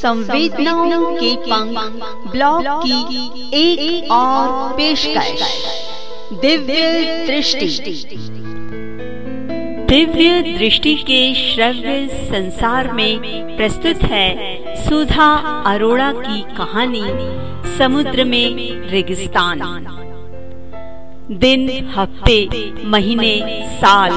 संवेदनाओं के पंख ब्लॉग की एक, एक और पेशकश दिव्य दृष्टि दिव्य दृष्टि के श्रव्य संसार में प्रस्तुत है सुधा अरोड़ा की कहानी समुद्र में रेगिस्तान। दिन हफ़्ते महीने साल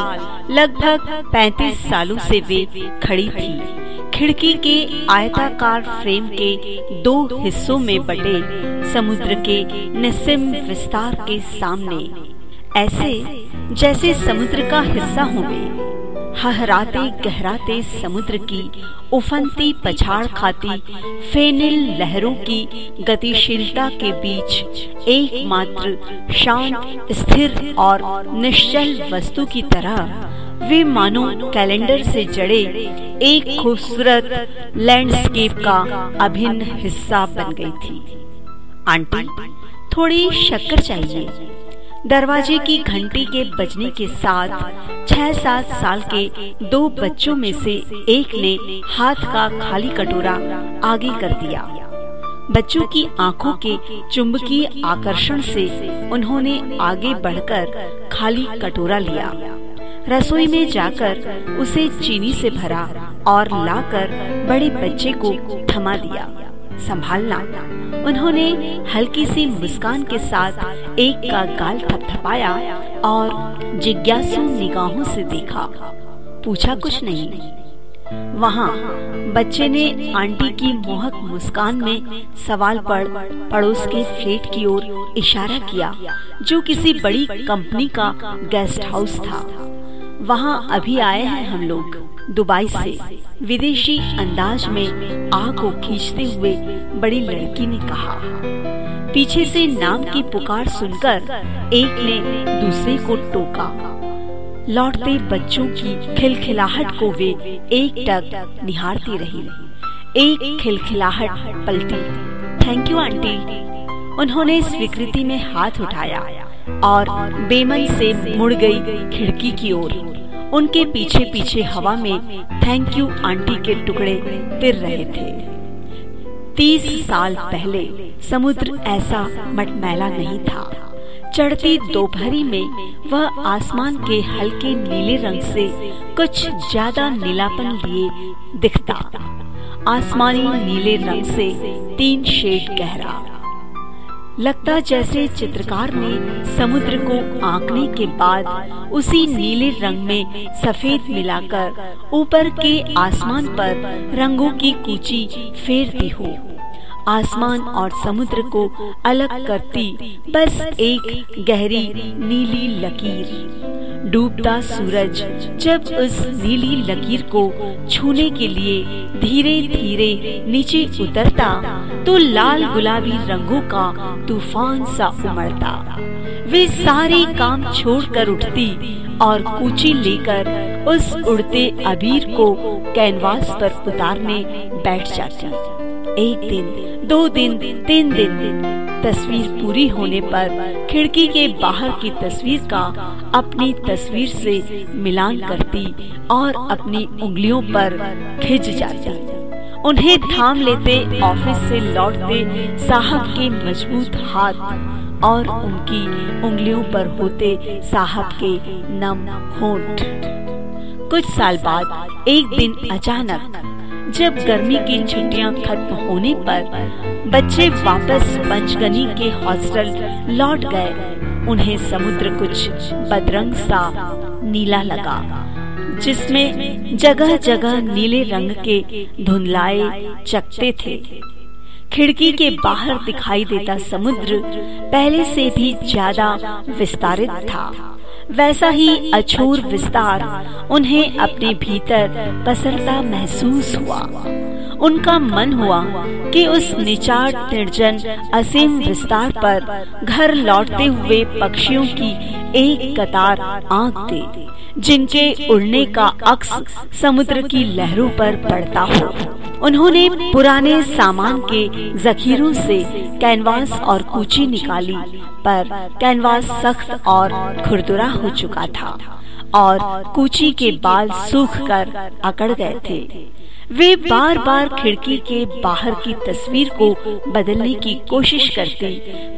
लगभग 35 सालों से वे खड़ी थी। खिड़की के आयताकार फ्रेम के दो हिस्सों में बटे समुद्र के निस्सिम विस्तार के सामने, ऐसे जैसे समुद्र का हिस्सा होंगे। हहराते गहराते समुद्र की उफनती पछाड़ खाती फेनिल लहरों की गतिशीलता के बीच एकमात्र शांत, स्थिर और निश्चल वस्तु की तरह वे मानो कैलेंडर से जड़े एक खूबसूरत लैंडस्केप का अभिन्न हिस्सा बन गई थी। आंटी, थोड़ी शक्कर चाहिए। दरवाजे की घंटी के बजने के साथ छह सात साल के दो बच्चों में से एक ने हाथ का खाली कटोरा आगे कर दिया। बच्चों की आँखों के चुंबकीय आकर्षण से उन्होंने आगे बढ़कर खाली कटोरा लिया। रसोई में जाकर उसे चीनी से भरा और लाकर बड़े बच्चे को थमा दिया। संभालना। उन्होंने हल्की सी मुस्कान के साथ एक का गाल थपथपाया और जिज्ञासु निगाहों से देखा। पूछा कुछ नहीं। वहाँ बच्चे ने आंटी की मोहक मुस्कान में सवाल पढ़ पड़ोस के फ्लेट की ओर इशारा किया, जो किसी बड़ी कंपनी का गेस्ट हाउस था। वहाँ अभी आए हैं हम लोग। दुबई से विदेशी अंदाज में आ को खींचते हुए बड़ी लड़की ने कहा। पीछे से नाम की पुकार सुनकर एक ने दूसरे को टोका। लौटते बच्चों की खिलखिलाहट को वे एक टक निहारती रही। एक खिलखिलाहट पलटी। थैंक यू आंटी उन्होंने स्वीकृति में हाथ उठाया। और बेमन से मुड़ गई खिड़की की ओर। उनके पीछे पीछे हवा में थैंक यू आंटी के टुकड़े तिर रहे थे। तीस साल पहले समुद्र ऐसा मटमैला नहीं था। चढ़ती दोपहरी में वह आसमान के हल्के नीले रंग से कुछ ज़्यादा नीलापन लिए दिखता। आसमानी नीले रंग से तीन शेड गहरा। लगता जैसे चित्रकार ने समुद्र को आंकने के बाद उसी नीले रंग में सफ़ेद मिलाकर ऊपर के आसमान पर रंगों की कूची फेर दी हो। आसमान और समुद्र को अलग करती, बस एक गहरी नीली लकीर। डूबता सूरज जब उस नीली लकीर को छूने के लिए धीरे धीरे नीचे उतरता तो लाल गुलाबी रंगों का तूफ़ान सा उमड़ता। वे सारे काम छोड़कर उठती और कूची लेकर उस उड़ते अबीर को कैनवास पर उतारने बैठ जाती। एक दिन, दो दिन, तीन दिन। तस्वीर पूरी होने पर खिड़की के बाहर की तस्वीर का अपनी तस्वीर से मिलान करती और अपनी उंगलियों पर खिंच जाती। उन्हें थाम लेते, ऑफ़िस से लौटते साहब के मज़बूत हाथ और उनकी उंगलियों पर होते साहब के नम होंठ। कुछ साल बाद, एक दिन अचानक जब गर्मी की छुट्टियाँ खत्म होने पर बच्चे वापस पंचगनी के हॉस्टल लौट गए। उन्हें समुद्र कुछ बदरंग सा नीला लगा, जिसमें जगह जगह नीले रंग के धुंधलाए चकते थे। खिड़की के बाहर दिखाई देता समुद्र पहले से भी ज़्यादा विस्तारित था। वैसा ही अछूर विस्तार उन्हें अपने भीतर पसरता महसूस हुआ। उनका मन हुआ कि उस निचार निर्जन, असीम विस्तार पर घर लौटते हुए पक्षियों की एक कतार आँख दे। जिनके उड़ने का अक्स समुद्र की लहरों पर पड़ता हो। उन्होंने पुराने सामान के जखीरों से कैनवास और कूची निकाली, पर कैनवास सख्त और खुरदुरा हो चुका था। और कूची के बाल सूख कर अकड़ गए थे। वे बार बार खिड़की के बाहर की तस्वीर को बदलने की कोशिश करते,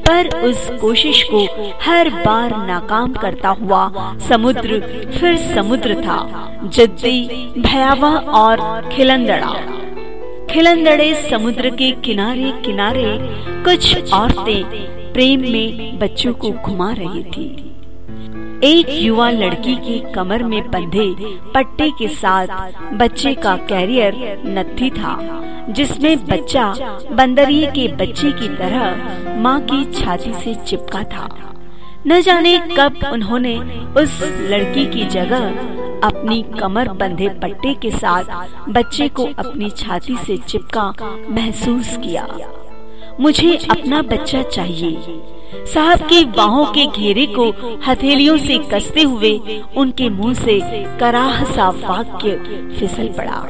पर उस कोशिश को हर बार नाकाम करता हुआ समुद्र फिर समुद्र था। जिद्दी, भयावह और खिलंदड़ा। खिलंदड़े समुद्र के किनारे किनारे कुछ औरतें प्रेम में बच्चों को घुमा रही थी। एक युवा लड़की की कमर में बंधे पट्टे के साथ बच्चे का कैरियर नत्थी था, जिसमें बच्चा बंदरिए के बच्चे की तरह माँ की छाती से चिपका था। न जाने कब उन्होंने उस लड़की की जगह अपनी कमर बंधे पट्टे के साथ बच्चे को अपनी छाती से चिपका महसूस किया। मुझे अपना बच्चा चाहिए। साहब की बाहों के घेरे को हथेलियों से कसते हुए उनके मुँह से कराह सा वाक्य फिसल पड़ा।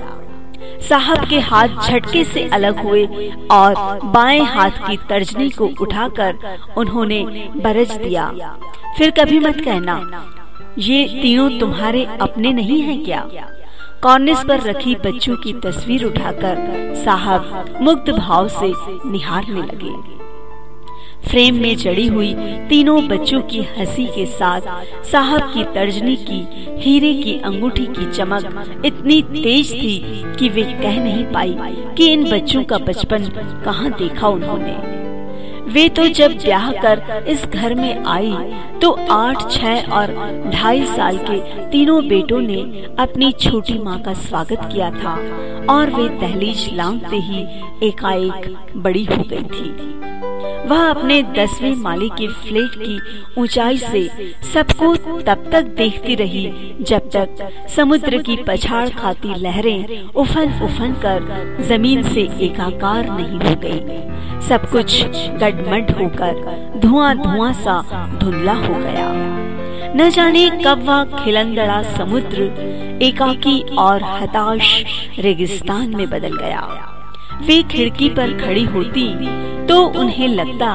साहब के हाथ झटके से अलग हुए और बाएँ हाथ की तर्जनी को उठाकर उन्होंने बरज दिया। फिर कभी मत कहना, ये तीनों तुम्हारे अपने नहीं हैं क्या? कॉर्निस पर रखी बच्चों की तस्वीर उठाकर साहब मुग्ध भाव से निहारने लगे। फ्रेम में जड़ी हुई तीनों बच्चों की हँसी के साथ साहब की तर्जनी की, हीरे की अंगूठी की चमक इतनी तेज थी कि वे कह नहीं पाई कि इन बच्चों का बचपन कहाँ देखा उन्होंने। वे तो जब ब्याह कर इस घर में आई तो आठ, छह और ढाई साल के तीनों बेटों ने अपनी छोटी माँ का स्वागत किया था और वे दहलीज लांघते ही एकाएक बड़ी हो गई थी। वह अपने दसवें माले के फ्लैट की ऊंचाई से सबको तब तक देखती रही, जब तक समुद्र की पछाड़ खाती लहरें उफन उफन कर ज़मीन से एकाकार नहीं हो गई। सब कुछ गडमड होकर धुआँ धुआँ सा धुंधला हो गया न जाने कब वह खिलंदड़ा समुद्र एकाकी और हताश रेगिस्तान में बदल गया वे खिड़की पर खड़ी होती तो उन्हें लगता,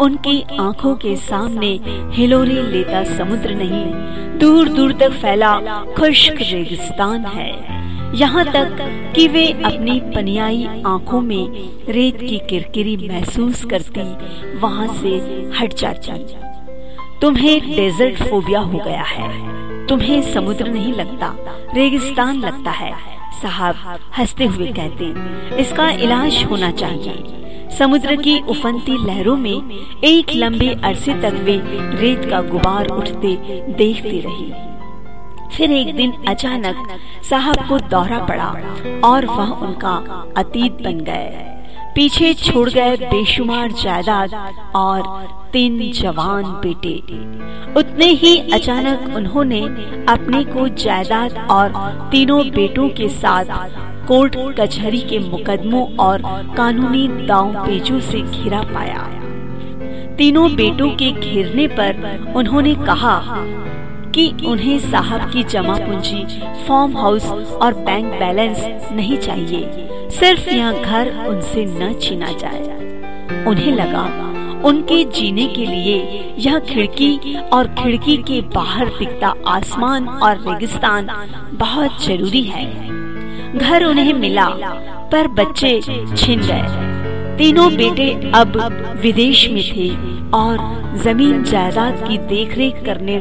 उनकी आँखों के सामने हिलोरे लेता समुद्र नहीं दूर दूर तक फैला खुश्क रेगिस्तान है। यहाँ तक कि वे अपनी पनियाई आँखों में रेत की किरकिरी महसूस करती, वहाँ से हट जाती। तुम्हें डेजर्ट फोबिया हो गया है। तुम्हें समुद्र नहीं लगता, रेगिस्तान लगता है, साहब हँसते हुए कहते, इसका इलाज होना चाहिए। समुद्र की उफनती लहरों में एक लंबे अरसे तक वे रेत का गुबार उठते देखती रही। फिर एक दिन अचानक साहब को दौरा पड़ा और वह उनका अतीत बन गए। पीछे छोड़ गए बेशुमार जायदाद और तीन जवान बेटे। उतने ही अचानक उन्होंने अपने को जायदाद और तीनों बेटों के साथ कोर्ट कचहरी के मुकदमों और कानूनी दाव पेचों से घिरा पाया। तीनों बेटों के घेरने पर उन्होंने कहा कि उन्हें साहब की जमा पूंजी, फॉर्म हाउस और बैंक बैलेंस नहीं चाहिए। सिर्फ़ यह घर उनसे न छीना जाए। उन्हें लगा उनके जीने के लिए यह खिड़की और खिड़की के बाहर दिखता आसमान और रेगिस्तान बहुत ज़रूरी है। घर उन्हें मिला, पर बच्चे छिन गए। तीनों बेटे अब विदेश में थे और ज़मीन जायदाद की देखरेख करने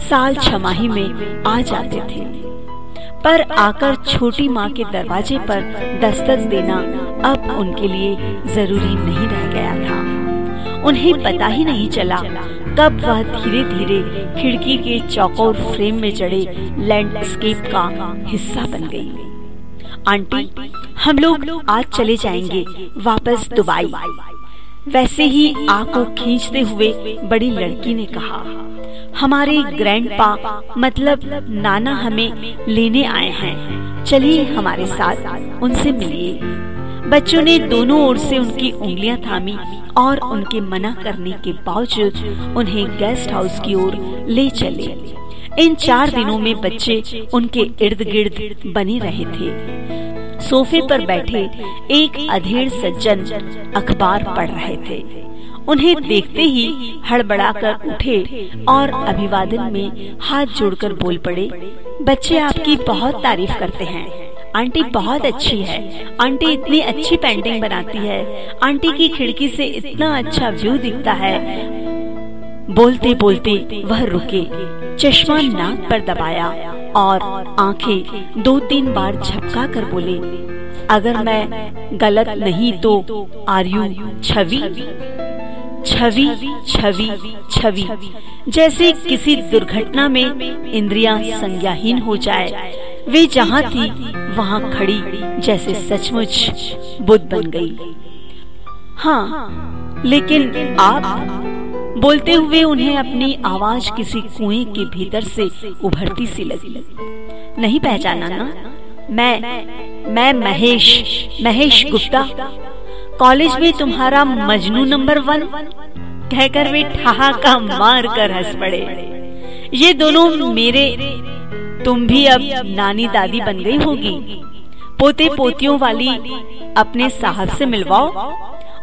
साल छमाही में आ जाते थे। पर आकर छोटी माँ के दरवाजे पर दस्तक देना अब उनके लिए ज़रूरी नहीं रह गया था। उन्हें पता ही नहीं चला कब वह धीरे धीरे खिड़की के चौकोर फ्रेम में जड़े लैंडस्केप का हिस्सा बन गई। आंटी, हम लोग आज चले जाएँगे, वापस दुबई। वैसे ही आँख को खींचते हुए बड़ी लड़की ने कहा, हमारे ग्रैंडपा मतलब नाना हमें लेने आए हैं। चलिए हमारे साथ उनसे मिलिए। बच्चों ने दोनों ओर से उनकी उंगलियाँ थामी और उनके मना करने के बावजूद उन्हें गेस्ट हाउस की ओर ले चले। इन चार दिनों में बच्चे उनके इर्द गिर्द बने रहे थे। सोफे पर बैठे एक अधेड़ सज्जन अखबार पढ़ रहे थे। उन्हें देखते ही हड़बड़ाकर उठे और अभिवादन में हाथ जोड़कर बोल पड़े, बच्चे, आपकी बहुत तारीफ़ करते हैं। आंटी बहुत अच्छी है। आंटी इतनी अच्छी पेंटिंग बनाती है। आंटी की खिड़की से इतना अच्छा व्यू दिखता है। बोलते बोलते वह रुके। चश्मा नाक पर दबाया। और आँखें दो तीन बार झपका कर बोले, अगर मैं गलत नहीं तो आर यू छवि? छवि छवि छवि। जैसे किसी दुर्घटना में इंद्रियाँ संज्ञाहीन हो जाए, वे जहाँ थी वहाँ खड़ी जैसे सचमुच बुद्ध बन गई। हाँ लेकिन आप बोलते हुए उन्हें अपनी आवाज़ किसी कुएँ के भीतर से उभरती सी लगी। नहीं पहचाना ना, मैं मैं महेश महेश गुप्ता। कॉलेज में तुम्हारा मजनू नंबर वन। कहकर वे ठहाका मार कर हंस पड़े। ये दोनों मेरे, तुम भी अब नानी दादी बन गई होगी। पोते पोतियों वाली अपने साहब से मिलवाओ।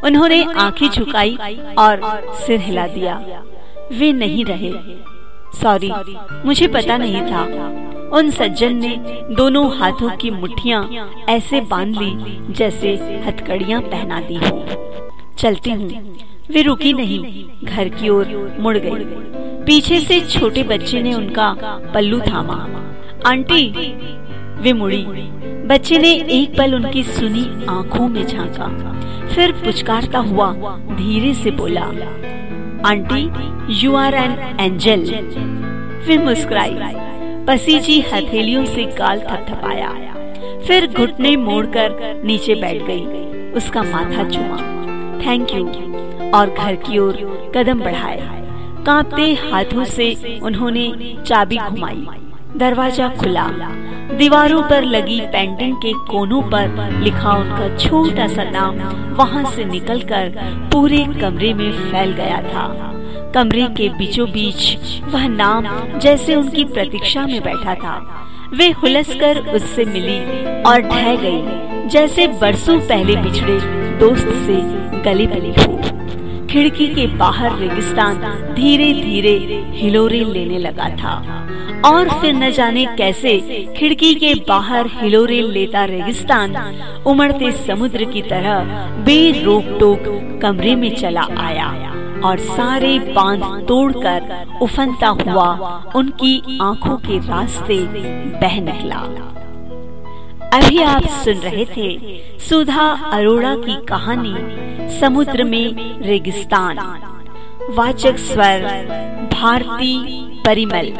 उन्होंने आँखें झुकाई और सिर हिला दिया। वे नहीं रहे। सॉरी मुझे पता नहीं था। उन सज्जन ने दोनों हाथों की मुट्ठियाँ ऐसे बाँध ली जैसे हथकड़ियाँ पहना दी हो। चलती हूँ। वे रुकी नहीं। घर की ओर मुड़ गई। पीछे से छोटे बच्चे ने उनका पल्लू थामा। आंटी, वे मुड़ी। बच्चे ने एक पल उनकी सुनी आँखों में झांका। फिर पुचकारता हुआ धीरे से बोला, aunty you are an angel फिर मुस्कुराई पसीजी हथेलियों से गाल थपथपाया फिर घुटने मोड़कर नीचे बैठ गई, उसका माथा चुमा। थैंक यू और घर की ओर कदम बढ़ाए। कांपते हाथों से उन्होंने चाबी घुमाई। दरवाज़ा खुला। दीवारों पर लगी पेंटिंग के कोनों पर लिखा उनका छोटा सा नाम वहाँ से निकलकर पूरे कमरे में फैल गया था। कमरे के बीचों बीच वह नाम जैसे उनकी प्रतीक्षा में बैठा था। वे हुलस कर उससे मिली और ढह गई, जैसे बरसों पहले बिछड़े दोस्त से गले गले हो। खिड़की के बाहर रेगिस्तान धीरे धीरे हिलोरे लेने लगा था। और फिर न जाने कैसे खिड़की के बाहर हिलोरे लेता रेगिस्तान उमड़ते समुद्र की तरह बेरोक टोक कमरे में चला आया और सारे बाँध तोड़कर उफनता हुआ उनकी आँखों के रास्ते बह निकला। अभी आप सुन रहे थे सुधा अरोड़ा की कहानी, समुद्र में रेगिस्तान। वाचक स्वर, भारती परिमल।